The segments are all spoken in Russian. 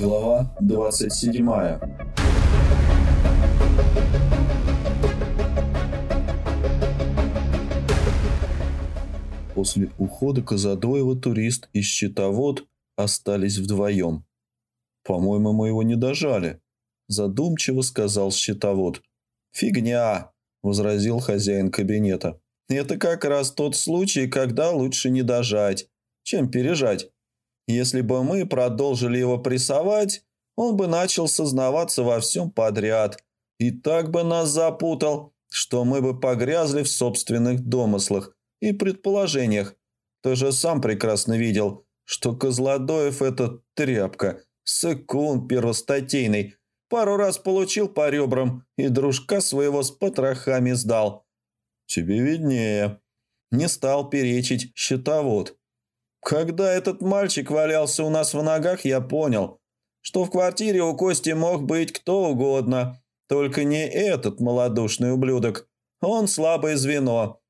Глава 27 После ухода Казадоева турист и счетовод остались вдвоем. «По-моему, мы его не дожали», – задумчиво сказал счетовод. «Фигня», – возразил хозяин кабинета. «Это как раз тот случай, когда лучше не дожать, чем пережать. Если бы мы продолжили его прессовать, он бы начал сознаваться во всем подряд и так бы нас запутал, что мы бы погрязли в собственных домыслах и предположениях. Ты же сам прекрасно видел, что Козлодоев – это тряпка, сыкун первостатейный. Пару раз получил по ребрам и дружка своего с потрохами сдал. Тебе виднее. Не стал перечить счетовод. Когда этот мальчик валялся у нас в ногах, я понял, что в квартире у Кости мог быть кто угодно, только не этот малодушный ублюдок. Он слабое звено.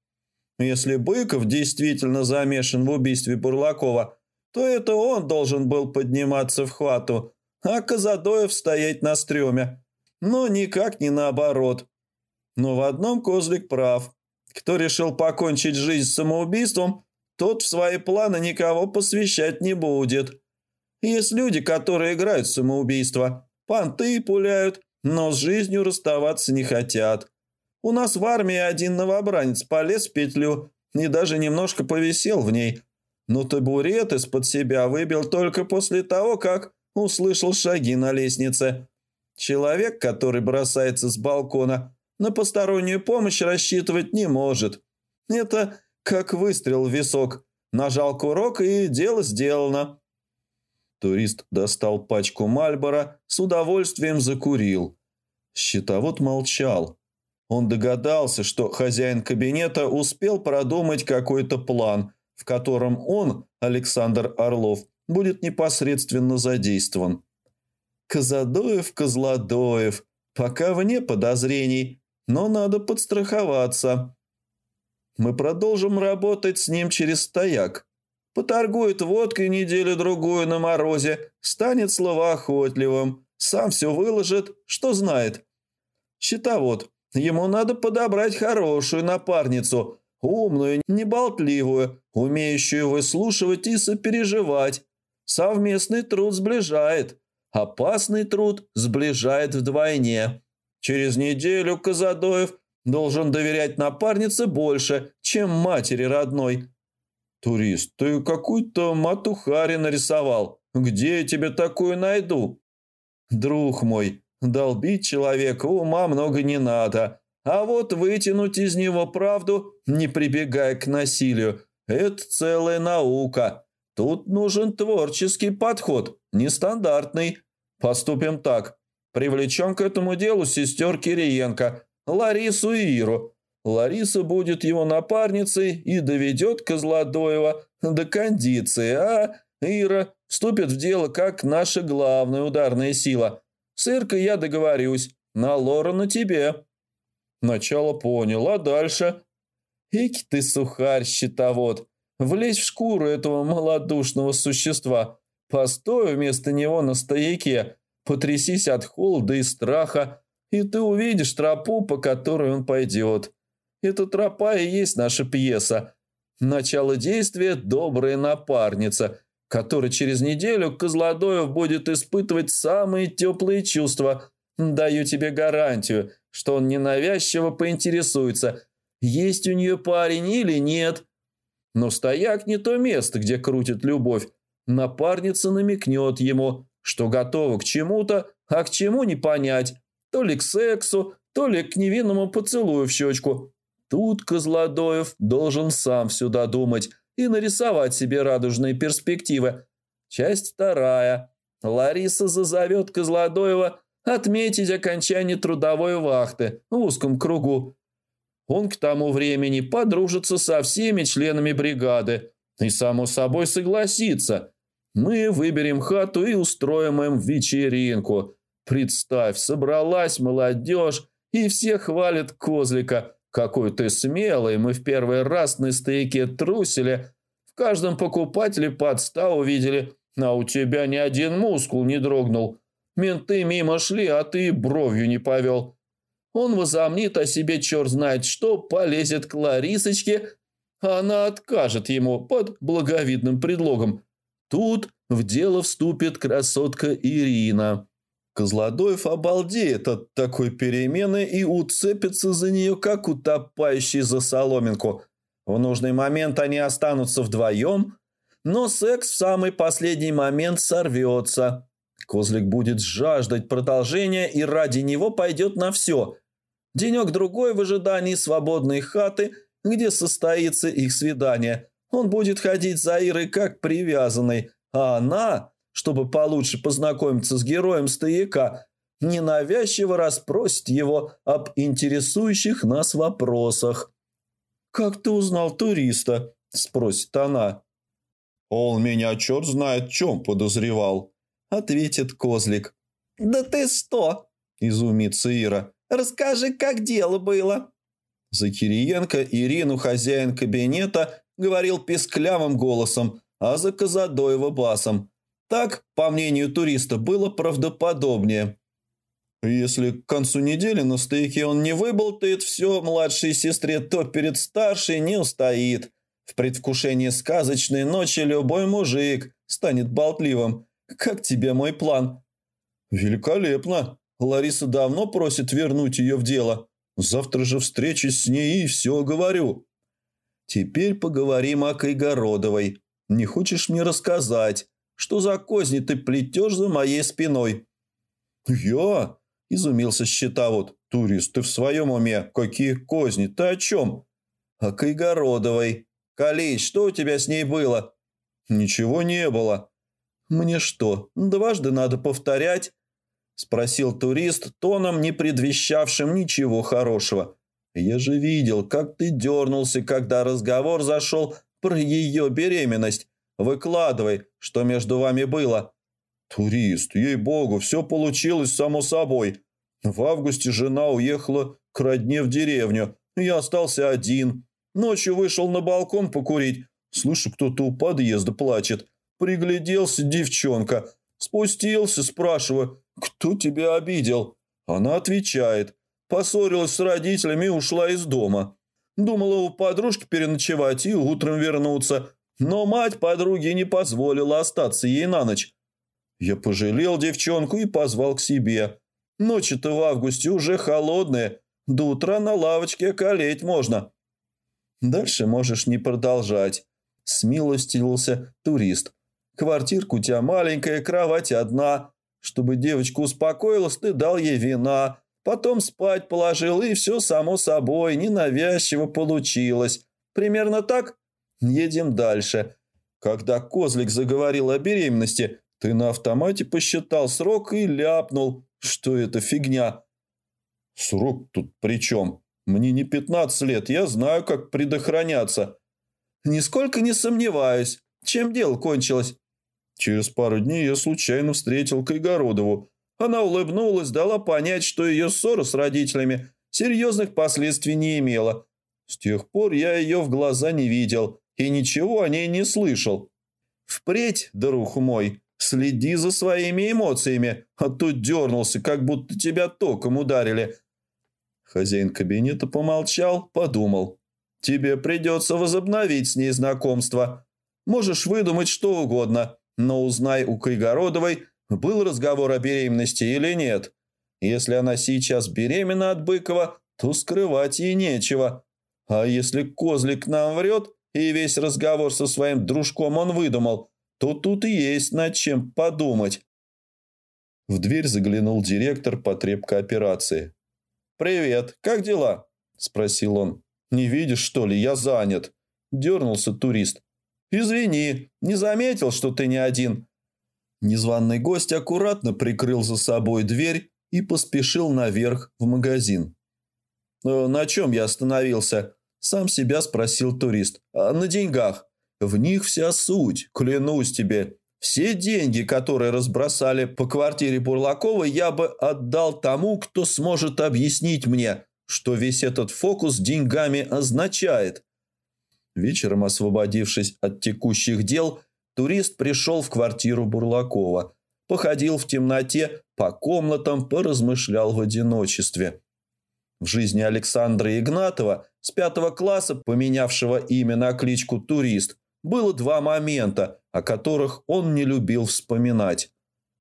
Если Быков действительно замешан в убийстве Бурлакова, то это он должен был подниматься в хвату, а Казадоев стоять на стреме. Но никак не наоборот. Но в одном Козлик прав. Кто решил покончить жизнь самоубийством, тот в свои планы никого посвящать не будет. Есть люди, которые играют в самоубийство, понты пуляют, но с жизнью расставаться не хотят. У нас в армии один новобранец полез в петлю и даже немножко повисел в ней. Но табурет из-под себя выбил только после того, как услышал шаги на лестнице. Человек, который бросается с балкона, на постороннюю помощь рассчитывать не может. Это как выстрел в висок. Нажал курок, и дело сделано. Турист достал пачку Мальбора, с удовольствием закурил. Щитовод молчал. Он догадался, что хозяин кабинета успел продумать какой-то план, в котором он, Александр Орлов, будет непосредственно задействован. Казадоев, Козлодоев, пока вне подозрений, но надо подстраховаться. Мы продолжим работать с ним через стояк. Поторгует водкой неделю-другую на морозе, станет словоохотливым, сам все выложит, что знает. Счетовод, ему надо подобрать хорошую напарницу, умную, неболтливую, умеющую выслушивать и сопереживать. Совместный труд сближает, опасный труд сближает вдвойне. Через неделю Казадоев Должен доверять напарнице больше, чем матери родной. Турист, ты какую-то матухари нарисовал. Где я тебе такую найду? Друг мой, долбить человека ума много не надо. А вот вытянуть из него правду, не прибегая к насилию, это целая наука. Тут нужен творческий подход, нестандартный. Поступим так. Привлечем к этому делу сестер Кириенко, Ларису и Иру. Лариса будет его напарницей и доведет Козлодоева до кондиции, а Ира вступит в дело как наша главная ударная сила. С Иркой я договорюсь, на Лора на тебе. Начало понял, а дальше? Ики ты, сухарь, щитовод, влезь в шкуру этого малодушного существа. Постой вместо него на стояке, потрясись от холода и страха, и ты увидишь тропу, по которой он пойдет. Эта тропа и есть наша пьеса. Начало действия – добрая напарница, которая через неделю Козлодоев будет испытывать самые теплые чувства. Даю тебе гарантию, что он ненавязчиво поинтересуется, есть у нее парень или нет. Но стояк не то место, где крутит любовь. Напарница намекнет ему, что готова к чему-то, а к чему не понять. То ли к сексу, то ли к невинному поцелую в щечку. Тут Козлодоев должен сам сюда думать и нарисовать себе радужные перспективы. Часть вторая. Лариса зазовет Козлодоева отметить окончание трудовой вахты в узком кругу. Он к тому времени подружится со всеми членами бригады и, само собой, согласится. Мы выберем хату и устроим им вечеринку – Представь, собралась молодежь, и все хвалят козлика. Какой ты смелый, мы в первый раз на стояке трусили. В каждом покупателе под ста увидели, А у тебя ни один мускул не дрогнул. Менты мимо шли, а ты бровью не повел. Он возомнит о себе черт знает что, полезет к Ларисочке, а она откажет ему под благовидным предлогом. Тут в дело вступит красотка Ирина. Козлодоев обалдеет от такой перемены и уцепится за нее, как утопающий за соломинку. В нужный момент они останутся вдвоем, но секс в самый последний момент сорвется. Козлик будет жаждать продолжения и ради него пойдет на все. Денек-другой в ожидании свободной хаты, где состоится их свидание. Он будет ходить за Ирой как привязанный, а она чтобы получше познакомиться с героем стояка, ненавязчиво расспросит его об интересующих нас вопросах. «Как ты узнал туриста?» – спросит она. «Он меня черт знает чем подозревал», – ответит Козлик. «Да ты что?» – изумится Ира. «Расскажи, как дело было». За Кириенко Ирину хозяин кабинета говорил песклявым голосом, а за Казадоева басом. Так, по мнению туриста, было правдоподобнее. Если к концу недели на стейке он не выболтает все младшей сестре, то перед старшей не устоит. В предвкушении сказочной ночи любой мужик станет болтливым. Как тебе мой план? Великолепно. Лариса давно просит вернуть ее в дело. Завтра же встречусь с ней и все говорю. Теперь поговорим о Кайгородовой. Не хочешь мне рассказать? Что за козни ты плетешь за моей спиной?» «Я?» – изумился счетовод. «Турист, ты в своем уме? Какие козни? Ты о чем?» «О Кайгородовой. Калич, что у тебя с ней было?» «Ничего не было». «Мне что, дважды надо повторять?» – спросил турист тоном, не предвещавшим ничего хорошего. «Я же видел, как ты дернулся, когда разговор зашел про ее беременность. Выкладывай, что между вами было». «Турист, ей-богу, все получилось само собой. В августе жена уехала к родне в деревню. Я остался один. Ночью вышел на балкон покурить. Слышу, кто-то у подъезда плачет. Пригляделся девчонка. Спустился, спрашиваю, кто тебя обидел? Она отвечает. Поссорилась с родителями и ушла из дома. Думала у подружки переночевать и утром вернуться. Но мать подруги не позволила остаться ей на ночь. Я пожалел девчонку и позвал к себе. Ночи-то в августе уже холодные, до утра на лавочке околеть можно. Дальше можешь не продолжать. Смилостивился турист. Квартирка у тебя маленькая, кровать одна. Чтобы девочка успокоилась, ты дал ей вина. Потом спать положил, и все само собой, ненавязчиво получилось. Примерно так? Едем дальше. Когда Козлик заговорил о беременности, ты на автомате посчитал срок и ляпнул, что это фигня. Срок тут при чем? Мне не 15 лет, я знаю, как предохраняться. Нисколько не сомневаюсь. Чем дело кончилось? Через пару дней я случайно встретил Кайгородову. Она улыбнулась, дала понять, что ее ссора с родителями серьезных последствий не имела. С тех пор я ее в глаза не видел и ничего о ней не слышал. Впредь, друг мой, следи за своими эмоциями, а то дернулся, как будто тебя током ударили. Хозяин кабинета помолчал, подумал. Тебе придется возобновить с ней знакомство. Можешь выдумать что угодно, но узнай у Кайгородовой, был разговор о беременности или нет. Если она сейчас беременна от Быкова, то скрывать ей нечего. А если козлик нам врет, и весь разговор со своим дружком он выдумал, то тут и есть над чем подумать. В дверь заглянул директор потребкооперации. «Привет, как дела?» – спросил он. «Не видишь, что ли, я занят?» – дернулся турист. «Извини, не заметил, что ты не один». Незваный гость аккуратно прикрыл за собой дверь и поспешил наверх в магазин. «Э, «На чем я остановился?» Сам себя спросил турист. А на деньгах? В них вся суть, клянусь тебе. Все деньги, которые разбросали по квартире Бурлакова, я бы отдал тому, кто сможет объяснить мне, что весь этот фокус деньгами означает. Вечером, освободившись от текущих дел, турист пришел в квартиру Бурлакова, походил в темноте по комнатам, поразмышлял в одиночестве. В жизни Александра Игнатова, с пятого класса, поменявшего имя на кличку «Турист», было два момента, о которых он не любил вспоминать.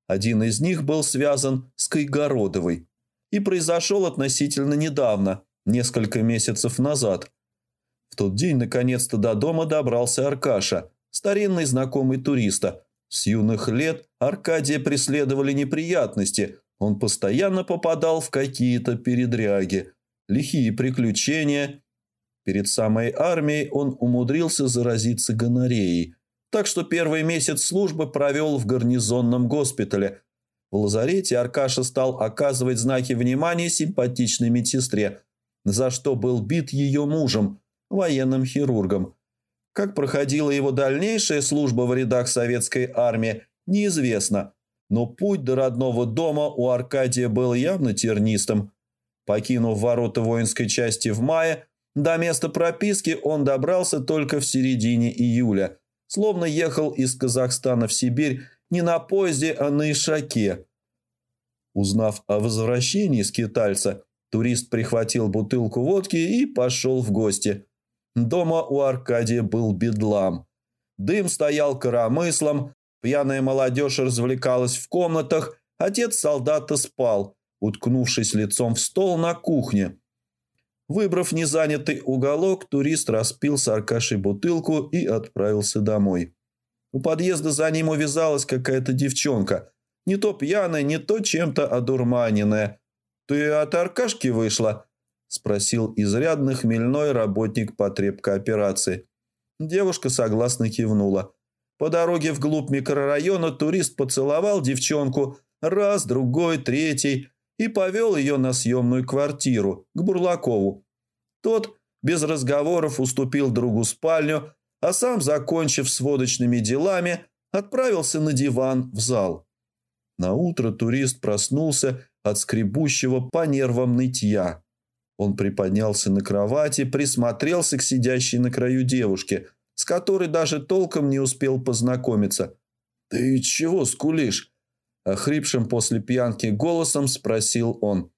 Один из них был связан с Кайгородовой и произошел относительно недавно, несколько месяцев назад. В тот день наконец-то до дома добрался Аркаша, старинный знакомый туриста. С юных лет Аркадия преследовали неприятности, он постоянно попадал в какие-то передряги, лихие приключения. Перед самой армией он умудрился заразиться гонореей, так что первый месяц службы провел в гарнизонном госпитале. В лазарете Аркаша стал оказывать знаки внимания симпатичной медсестре, за что был бит ее мужем, военным хирургом. Как проходила его дальнейшая служба в рядах советской армии, неизвестно – но путь до родного дома у Аркадия был явно тернистым. Покинув ворота воинской части в мае, до места прописки он добрался только в середине июля, словно ехал из Казахстана в Сибирь не на поезде, а на Ишаке. Узнав о возвращении скитальца, турист прихватил бутылку водки и пошел в гости. Дома у Аркадия был бедлам. Дым стоял коромыслом, Пьяная молодежь развлекалась в комнатах, отец солдата спал, уткнувшись лицом в стол на кухне. Выбрав незанятый уголок, турист распил с Аркашей бутылку и отправился домой. У подъезда за ним увязалась какая-то девчонка. Не то пьяная, не то чем-то одурманенная. «Ты от Аркашки вышла?» – спросил изрядно хмельной работник потребкооперации. Девушка согласно кивнула. По дороге вглубь микрорайона турист поцеловал девчонку раз, другой, третий и повел ее на съемную квартиру к Бурлакову. Тот без разговоров уступил другу спальню, а сам, закончив с водочными делами, отправился на диван в зал. На утро турист проснулся от скребущего по нервам нытья. Он приподнялся на кровати, присмотрелся к сидящей на краю девушке – с которой даже толком не успел познакомиться. «Ты чего скулишь?» Охрипшим после пьянки голосом спросил он.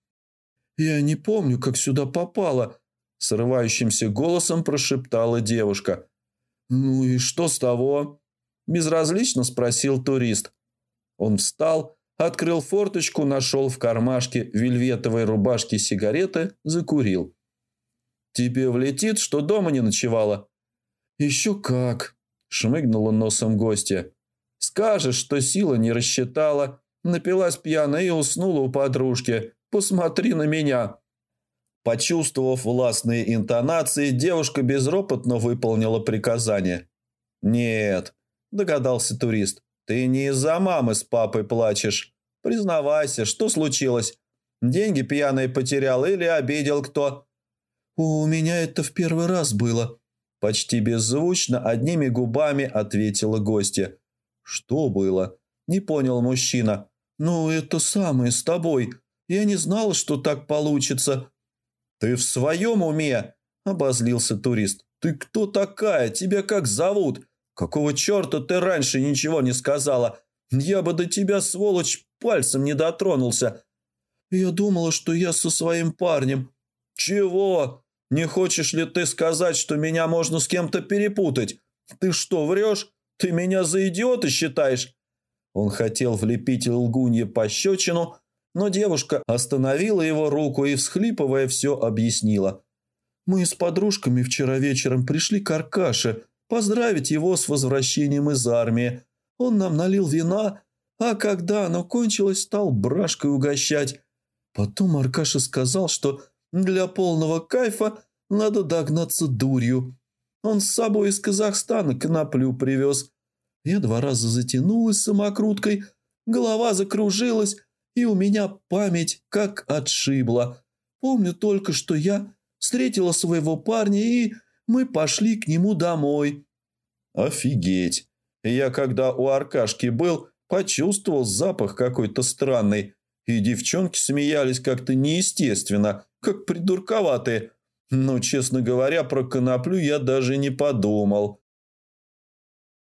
«Я не помню, как сюда попала», – срывающимся голосом прошептала девушка. «Ну и что с того?» – безразлично спросил турист. Он встал, открыл форточку, нашел в кармашке вельветовой рубашки сигареты, закурил. «Тебе влетит, что дома не ночевала?» «Еще как!» – шмыгнула носом гостья. «Скажешь, что сила не рассчитала, напилась пьяно и уснула у подружки. Посмотри на меня!» Почувствовав властные интонации, девушка безропотно выполнила приказание. «Нет», – догадался турист, – «ты не из-за мамы с папой плачешь. Признавайся, что случилось? Деньги пьяные потерял или обидел кто?» «У меня это в первый раз было», Почти беззвучно, одними губами ответила гостья. «Что было?» – не понял мужчина. «Ну, это самое с тобой. Я не знал, что так получится». «Ты в своем уме?» – обозлился турист. «Ты кто такая? Тебя как зовут? Какого черта ты раньше ничего не сказала? Я бы до тебя, сволочь, пальцем не дотронулся». «Я думала, что я со своим парнем». «Чего? Не хочешь ли ты сказать, что меня можно с кем-то перепутать? Ты что, врешь? Ты меня за идиота считаешь?» Он хотел влепить лгунье пощечину, но девушка остановила его руку и, всхлипывая, все объяснила. «Мы с подружками вчера вечером пришли к Аркаше поздравить его с возвращением из армии. Он нам налил вина, а когда оно кончилось, стал брашкой угощать. Потом Аркаша сказал, что для полного кайфа надо догнаться дурью. Он с собой из Казахстана коноплю привез. Я два раза затянулась самокруткой, голова закружилась, и у меня память как отшибла. Помню только, что я встретила своего парня, и мы пошли к нему домой. Офигеть! Я когда у Аркашки был, почувствовал запах какой-то странный, и девчонки смеялись как-то неестественно как придурковатые. Но, честно говоря, про коноплю я даже не подумал.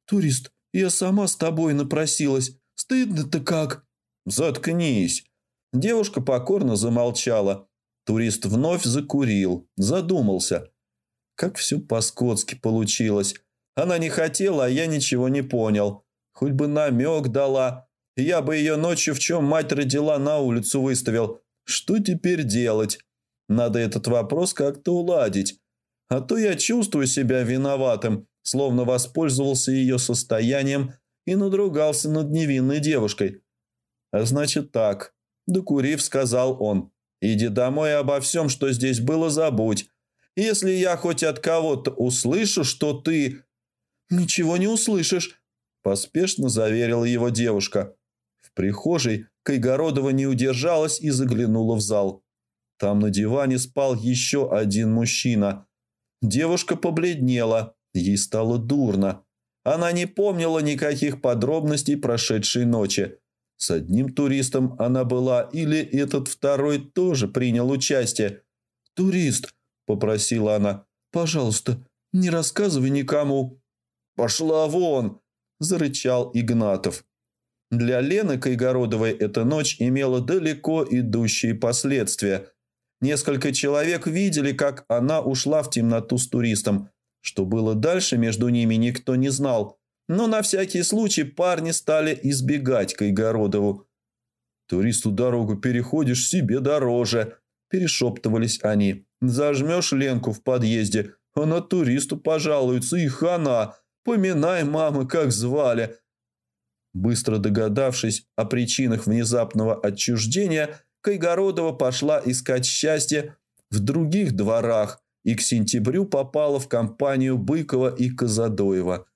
«Турист, Я сама с тобой напросилась. Стыдно-то как!» «Заткнись!» Девушка покорно замолчала. Турист вновь закурил, задумался. Как все по-скотски получилось. Она не хотела, а я ничего не понял. Хоть бы намек дала. Я бы ее ночью, в чем мать родила, на улицу выставил. Что теперь делать? Надо этот вопрос как-то уладить. А то я чувствую себя виноватым, словно воспользовался ее состоянием и надругался над невинной девушкой. А значит так, докурив, сказал он, иди домой и обо всем, что здесь было, забудь. Если я хоть от кого-то услышу, что ты... Ничего не услышишь, поспешно заверила его девушка. В прихожей Кайгородова не удержалась и заглянула в зал. Там на диване спал еще один мужчина. Девушка побледнела, ей стало дурно. Она не помнила никаких подробностей прошедшей ночи. С одним туристом она была или этот второй тоже принял участие. «Турист», – попросила она, – «пожалуйста, не рассказывай никому». «Пошла вон!» – зарычал Игнатов. Для Лены Кайгородовой эта ночь имела далеко идущие последствия. Несколько человек видели, как она ушла в темноту с туристом. Что было дальше между ними, никто не знал. Но на всякий случай парни стали избегать Кайгородову. «Туристу дорогу переходишь, себе дороже», – перешептывались они. «Зажмешь Ленку в подъезде, она туристу пожалуется, и хана. Поминай, мамы, как звали». Быстро догадавшись о причинах внезапного отчуждения, Кайгородова пошла искать счастье в других дворах и к сентябрю попала в компанию Быкова и Казадоева.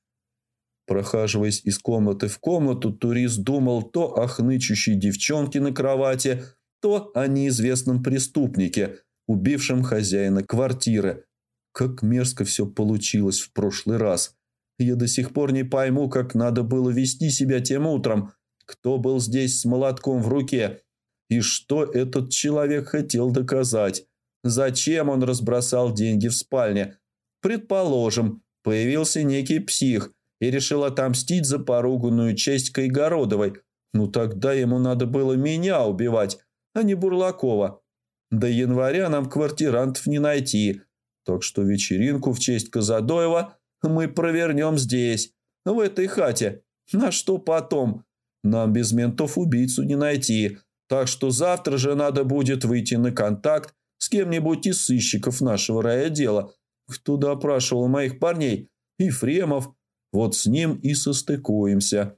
Прохаживаясь из комнаты в комнату, турист думал то о хнычущей девчонке на кровати, то о неизвестном преступнике, убившем хозяина квартиры. Как мерзко все получилось в прошлый раз – я до сих пор не пойму, как надо было вести себя тем утром. Кто был здесь с молотком в руке? И что этот человек хотел доказать? Зачем он разбросал деньги в спальне? Предположим, появился некий псих и решил отомстить за поруганную честь Кайгородовой. Ну тогда ему надо было меня убивать, а не Бурлакова. До января нам квартирантов не найти. Так что вечеринку в честь Казадоева мы провернем здесь, в этой хате. На что потом? Нам без ментов убийцу не найти, так что завтра же надо будет выйти на контакт с кем-нибудь из сыщиков нашего райотдела. Кто допрашивал моих парней? Ефремов. Вот с ним и состыкуемся.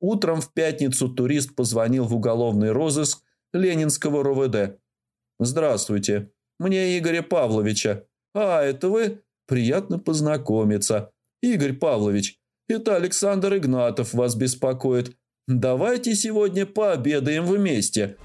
Утром в пятницу турист позвонил в уголовный розыск Ленинского РОВД. «Здравствуйте. Мне Игоря Павловича. А, это вы? Приятно познакомиться. Игорь Павлович, это Александр Игнатов вас беспокоит. Давайте сегодня пообедаем вместе.